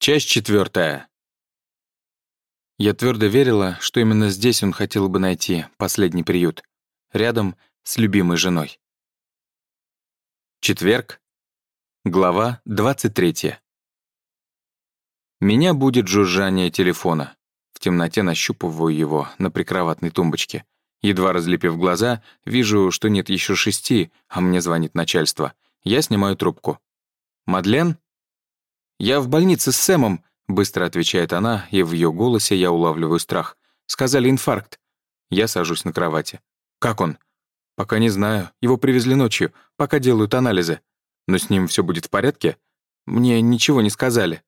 Часть четвертая. Я твердо верила, что именно здесь он хотел бы найти последний приют, рядом с любимой женой. Четверг. Глава 23. Меня будет жужжание телефона. В темноте нащупываю его на прикроватной тумбочке. Едва разлепив глаза, вижу, что нет еще шести, а мне звонит начальство. Я снимаю трубку. «Мадлен?» «Я в больнице с Сэмом», — быстро отвечает она, и в ее голосе я улавливаю страх. «Сказали инфаркт». Я сажусь на кровати. «Как он?» «Пока не знаю. Его привезли ночью, пока делают анализы. Но с ним все будет в порядке?» «Мне ничего не сказали».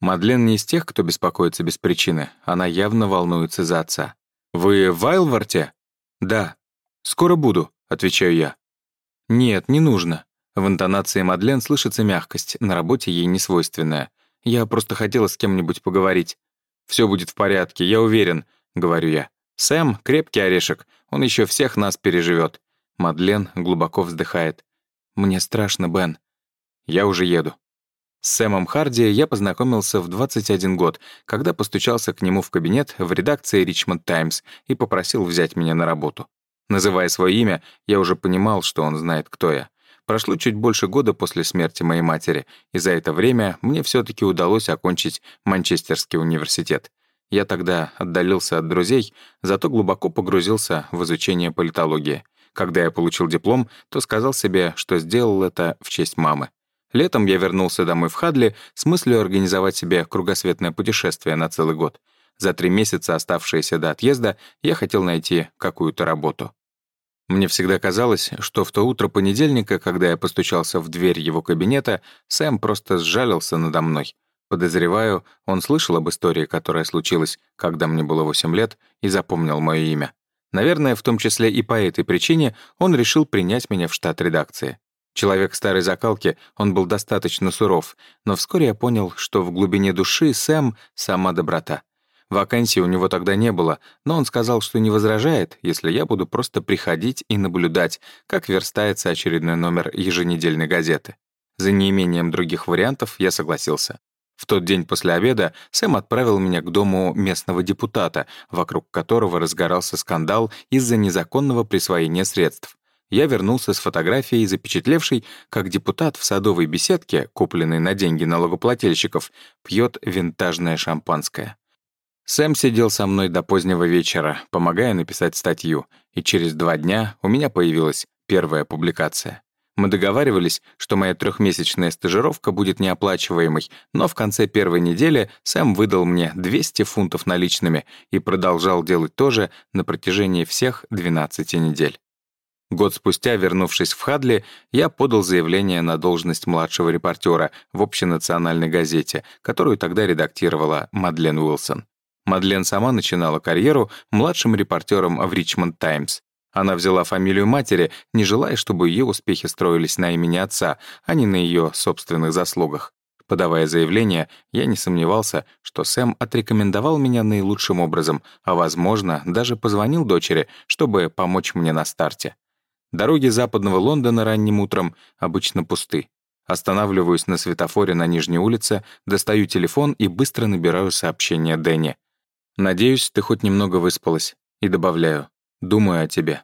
Мадлен не из тех, кто беспокоится без причины. Она явно волнуется за отца. «Вы в Айлварте?» «Да». «Скоро буду», — отвечаю я. «Нет, не нужно. В интонации Мадлен слышится мягкость, на работе ей не свойственная. Я просто хотела с кем-нибудь поговорить. Все будет в порядке, я уверен», — говорю я. «Сэм — крепкий орешек, он еще всех нас переживет. Мадлен глубоко вздыхает. «Мне страшно, Бен. Я уже еду». С Сэмом Харди я познакомился в 21 год, когда постучался к нему в кабинет в редакции «Ричмонд Таймс» и попросил взять меня на работу. Называя свое имя, я уже понимал, что он знает, кто я. Прошло чуть больше года после смерти моей матери, и за это время мне все таки удалось окончить Манчестерский университет. Я тогда отдалился от друзей, зато глубоко погрузился в изучение политологии. Когда я получил диплом, то сказал себе, что сделал это в честь мамы. Летом я вернулся домой в Хадли с мыслью организовать себе кругосветное путешествие на целый год. За три месяца, оставшиеся до отъезда, я хотел найти какую-то работу. Мне всегда казалось, что в то утро понедельника, когда я постучался в дверь его кабинета, Сэм просто сжалился надо мной. Подозреваю, он слышал об истории, которая случилась, когда мне было 8 лет, и запомнил мое имя. Наверное, в том числе и по этой причине он решил принять меня в штат редакции. Человек старой закалки, он был достаточно суров, но вскоре я понял, что в глубине души Сэм — сама доброта. Вакансии у него тогда не было, но он сказал, что не возражает, если я буду просто приходить и наблюдать, как верстается очередной номер еженедельной газеты. За неимением других вариантов я согласился. В тот день после обеда Сэм отправил меня к дому местного депутата, вокруг которого разгорался скандал из-за незаконного присвоения средств. Я вернулся с фотографией, запечатлевшей, как депутат в садовой беседке, купленной на деньги налогоплательщиков, пьет винтажное шампанское. Сэм сидел со мной до позднего вечера, помогая написать статью, и через два дня у меня появилась первая публикация. Мы договаривались, что моя трехмесячная стажировка будет неоплачиваемой, но в конце первой недели Сэм выдал мне 200 фунтов наличными и продолжал делать то же на протяжении всех 12 недель. Год спустя, вернувшись в Хадли, я подал заявление на должность младшего репортера в общенациональной газете, которую тогда редактировала Мадлен Уилсон. Мадлен сама начинала карьеру младшим репортером в «Ричмонд Таймс». Она взяла фамилию матери, не желая, чтобы ее успехи строились на имени отца, а не на ее собственных заслугах. Подавая заявление, я не сомневался, что Сэм отрекомендовал меня наилучшим образом, а, возможно, даже позвонил дочери, чтобы помочь мне на старте. Дороги западного Лондона ранним утром обычно пусты. Останавливаюсь на светофоре на Нижней улице, достаю телефон и быстро набираю сообщение Дэнни. «Надеюсь, ты хоть немного выспалась». И добавляю «Думаю о тебе».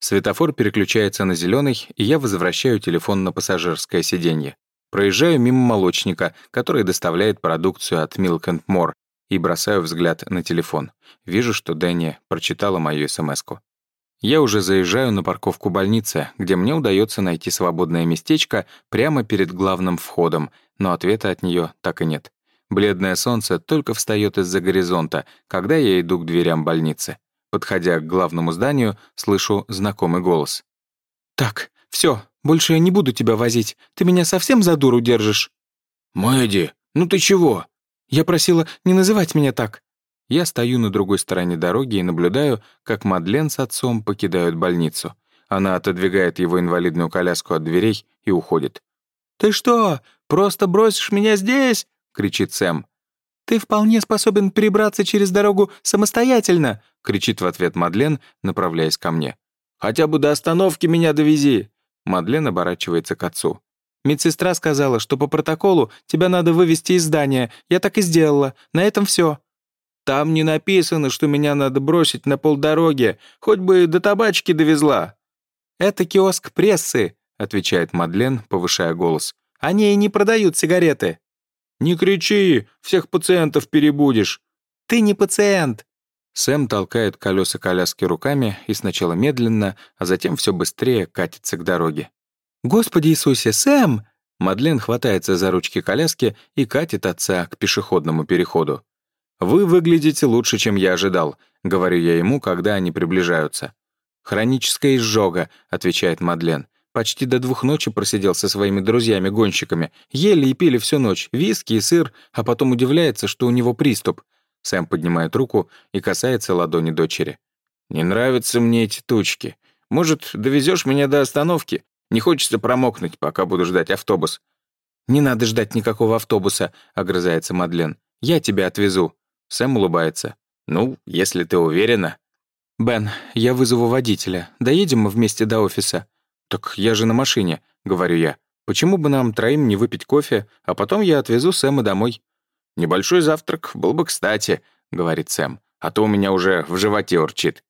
Светофор переключается на зеленый, и я возвращаю телефон на пассажирское сиденье. Проезжаю мимо молочника, который доставляет продукцию от Milk and More, и бросаю взгляд на телефон. Вижу, что Дэнни прочитала мою смс -ку. Я уже заезжаю на парковку больницы, где мне удается найти свободное местечко прямо перед главным входом, но ответа от нее так и нет. Бледное солнце только встает из-за горизонта, когда я иду к дверям больницы. Подходя к главному зданию, слышу знакомый голос. «Так, все, больше я не буду тебя возить. Ты меня совсем за дуру держишь?» «Мэдди, ну ты чего?» «Я просила не называть меня так». Я стою на другой стороне дороги и наблюдаю, как Мадлен с отцом покидают больницу. Она отодвигает его инвалидную коляску от дверей и уходит. «Ты что, просто бросишь меня здесь?» — кричит Сэм. «Ты вполне способен перебраться через дорогу самостоятельно!» — кричит в ответ Мадлен, направляясь ко мне. «Хотя бы до остановки меня довези!» Мадлен оборачивается к отцу. Медсестра сказала, что по протоколу тебя надо вывести из здания. Я так и сделала. На этом все. Там не написано, что меня надо бросить на полдороги. Хоть бы до табачки довезла. Это киоск прессы, отвечает Мадлен, повышая голос. Они и не продают сигареты. Не кричи, всех пациентов перебудешь. Ты не пациент. Сэм толкает колеса коляски руками и сначала медленно, а затем все быстрее катится к дороге. «Господи Иисусе, Сэм!» Мадлен хватается за ручки коляски и катит отца к пешеходному переходу. «Вы выглядите лучше, чем я ожидал», — говорю я ему, когда они приближаются. «Хроническая изжога», — отвечает Мадлен. «Почти до двух ночи просидел со своими друзьями-гонщиками. Ели и пили всю ночь, виски и сыр, а потом удивляется, что у него приступ». Сэм поднимает руку и касается ладони дочери. «Не нравятся мне эти тучки. Может, довезешь меня до остановки? Не хочется промокнуть, пока буду ждать автобус». «Не надо ждать никакого автобуса», — огрызается Мадлен. «Я тебя отвезу». Сэм улыбается. «Ну, если ты уверена». «Бен, я вызову водителя. Доедем мы вместе до офиса». «Так я же на машине», — говорю я. «Почему бы нам троим не выпить кофе, а потом я отвезу Сэма домой?» «Небольшой завтрак был бы кстати», — говорит Сэм. «А то у меня уже в животе урчит».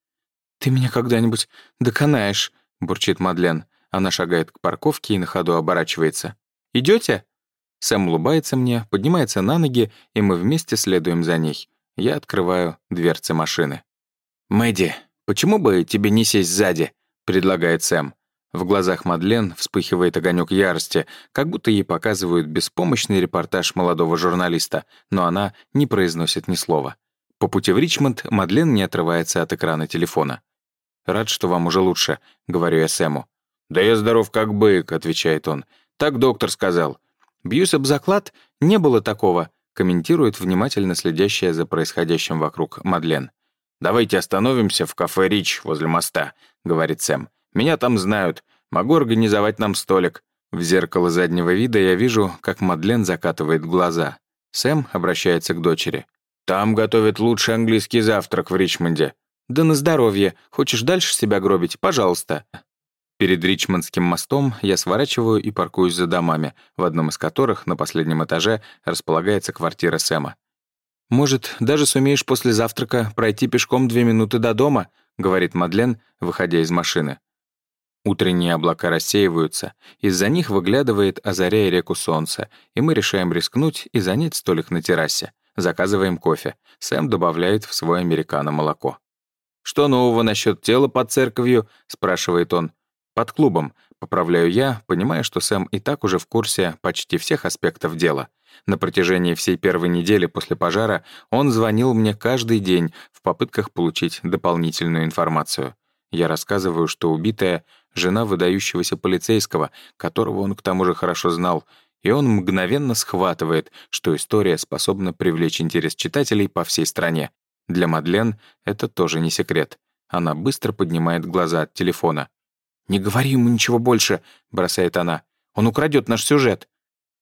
«Ты меня когда-нибудь доконаешь», — бурчит Мадлен. Она шагает к парковке и на ходу оборачивается. Идете? Сэм улыбается мне, поднимается на ноги, и мы вместе следуем за ней. Я открываю дверцы машины. «Мэдди, почему бы тебе не сесть сзади?» — предлагает Сэм. В глазах Мадлен вспыхивает огонек ярости, как будто ей показывают беспомощный репортаж молодого журналиста, но она не произносит ни слова. По пути в Ричмонд Мадлен не отрывается от экрана телефона. «Рад, что вам уже лучше», — говорю я Сэму. «Да я здоров как бык», — отвечает он. «Так доктор сказал». «Бьюсь об заклад, не было такого», — комментирует внимательно следящая за происходящим вокруг Мадлен. «Давайте остановимся в кафе «Рич» возле моста», — говорит Сэм. «Меня там знают. Могу организовать нам столик». В зеркало заднего вида я вижу, как Мадлен закатывает глаза. Сэм обращается к дочери. «Там готовят лучший английский завтрак в Ричмонде». «Да на здоровье. Хочешь дальше себя гробить? Пожалуйста». Перед Ричмондским мостом я сворачиваю и паркуюсь за домами, в одном из которых, на последнем этаже, располагается квартира Сэма. «Может, даже сумеешь после завтрака пройти пешком две минуты до дома?» — говорит Мадлен, выходя из машины. Утренние облака рассеиваются, из-за них выглядывает, озаряя реку солнце, и мы решаем рискнуть и занять столик на террасе. Заказываем кофе. Сэм добавляет в свой американо молоко. «Что нового насчет тела под церковью?» — спрашивает он. Под клубом, поправляю я, понимая, что Сэм и так уже в курсе почти всех аспектов дела. На протяжении всей первой недели после пожара он звонил мне каждый день в попытках получить дополнительную информацию. Я рассказываю, что убитая — жена выдающегося полицейского, которого он к тому же хорошо знал, и он мгновенно схватывает, что история способна привлечь интерес читателей по всей стране. Для Мадлен это тоже не секрет. Она быстро поднимает глаза от телефона. «Не говори ему ничего больше», — бросает она. «Он украдет наш сюжет».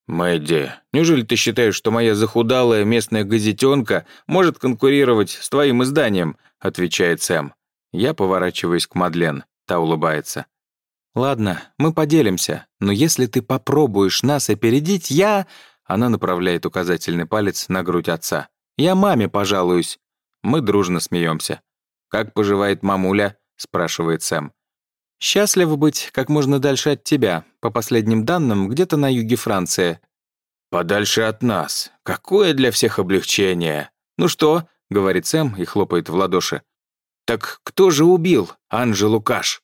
«Мэдди, неужели ты считаешь, что моя захудалая местная газетенка может конкурировать с твоим изданием?» — отвечает Сэм. Я поворачиваюсь к Мадлен. Та улыбается. «Ладно, мы поделимся, но если ты попробуешь нас опередить, я...» Она направляет указательный палец на грудь отца. «Я маме пожалуюсь». Мы дружно смеемся. «Как поживает мамуля?» — спрашивает Сэм. Счастлив быть как можно дальше от тебя, по последним данным, где-то на юге Франции». «Подальше от нас. Какое для всех облегчение!» «Ну что?» — говорит Сэм и хлопает в ладоши. «Так кто же убил Анжелу Каш?»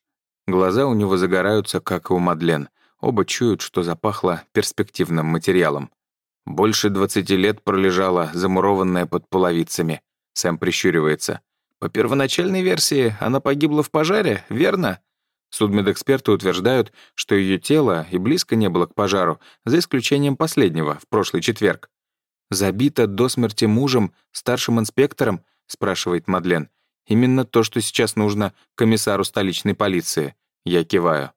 Глаза у него загораются, как и у Мадлен. Оба чуют, что запахло перспективным материалом. Больше двадцати лет пролежала, замурованная под половицами. Сэм прищуривается. По первоначальной версии, она погибла в пожаре, верно? Судмедэксперты утверждают, что ее тело и близко не было к пожару, за исключением последнего, в прошлый четверг. «Забита до смерти мужем, старшим инспектором?» — спрашивает Мадлен. «Именно то, что сейчас нужно комиссару столичной полиции». Я киваю.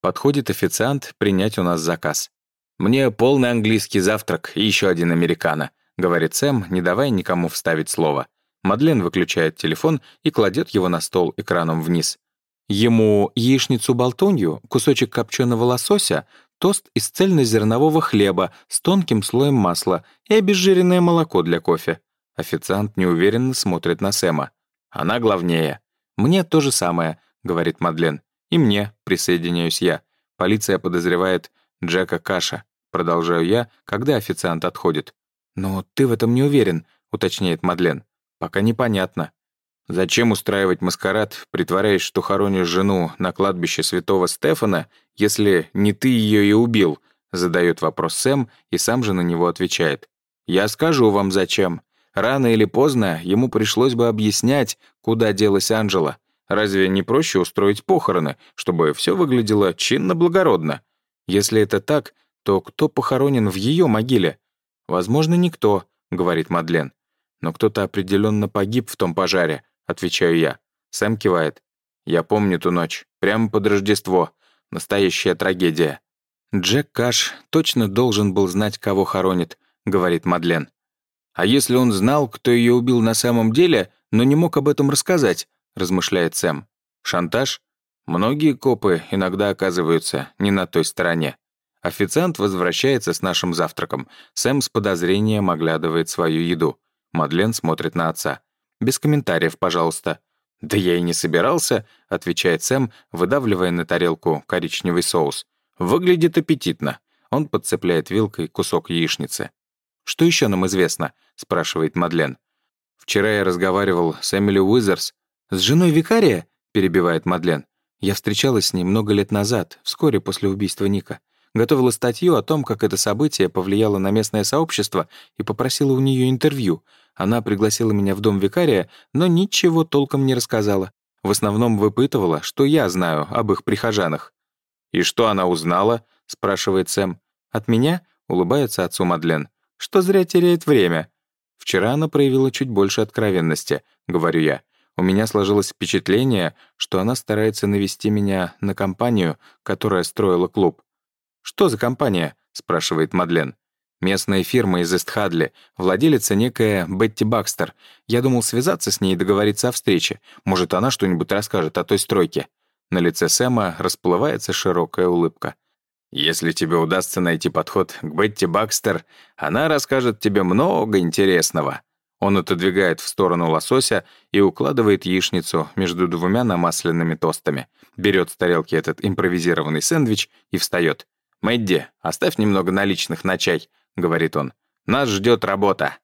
Подходит официант принять у нас заказ. «Мне полный английский завтрак и еще один американо», — говорит Сэм, не давая никому вставить слово. Мадлен выключает телефон и кладет его на стол экраном вниз. Ему яичницу-болтунью, кусочек копченого лосося, тост из цельнозернового хлеба с тонким слоем масла и обезжиренное молоко для кофе. Официант неуверенно смотрит на Сэма. Она главнее. «Мне то же самое», — говорит Мадлен. «И мне», — присоединяюсь я. Полиция подозревает Джека Каша. Продолжаю я, когда официант отходит. «Но ты в этом не уверен», — уточняет Мадлен. «Пока непонятно». «Зачем устраивать маскарад, притворяясь, что хоронишь жену на кладбище святого Стефана, если не ты ее и убил?» Задает вопрос Сэм и сам же на него отвечает. «Я скажу вам, зачем. Рано или поздно ему пришлось бы объяснять, куда делась Анжела. Разве не проще устроить похороны, чтобы все выглядело чинно-благородно? Если это так, то кто похоронен в ее могиле? Возможно, никто, говорит Мадлен. Но кто-то определенно погиб в том пожаре, отвечаю я. Сэм кивает. Я помню ту ночь, прямо под Рождество. Настоящая трагедия. Джек Каш точно должен был знать, кого хоронит, говорит Мадлен. А если он знал, кто ее убил на самом деле, но не мог об этом рассказать, размышляет Сэм. Шантаж? Многие копы иногда оказываются не на той стороне. Официант возвращается с нашим завтраком. Сэм с подозрением оглядывает свою еду. Мадлен смотрит на отца. «Без комментариев, пожалуйста». «Да я и не собирался», — отвечает Сэм, выдавливая на тарелку коричневый соус. «Выглядит аппетитно». Он подцепляет вилкой кусок яичницы. «Что еще нам известно?» — спрашивает Мадлен. «Вчера я разговаривал с Эмили Уизерс «С женой викария?» — перебивает Мадлен. «Я встречалась с ней много лет назад, вскоре после убийства Ника. Готовила статью о том, как это событие повлияло на местное сообщество и попросила у нее интервью. Она пригласила меня в дом викария, но ничего толком не рассказала. В основном выпытывала, что я знаю об их прихожанах. «И что она узнала?» — спрашивает Сэм. «От меня?» — улыбается отцу Мадлен. «Что зря теряет время?» «Вчера она проявила чуть больше откровенности», — говорю я. У меня сложилось впечатление, что она старается навести меня на компанию, которая строила клуб. «Что за компания?» — спрашивает Мадлен. «Местная фирма из Эстхадли, владелица некая Бетти Бакстер. Я думал связаться с ней и договориться о встрече. Может, она что-нибудь расскажет о той стройке». На лице Сэма расплывается широкая улыбка. «Если тебе удастся найти подход к Бетти Бакстер, она расскажет тебе много интересного». Он отодвигает в сторону лосося и укладывает яичницу между двумя намасленными тостами, берет с тарелки этот импровизированный сэндвич и встает. «Мэдди, оставь немного наличных на чай», — говорит он. «Нас ждет работа».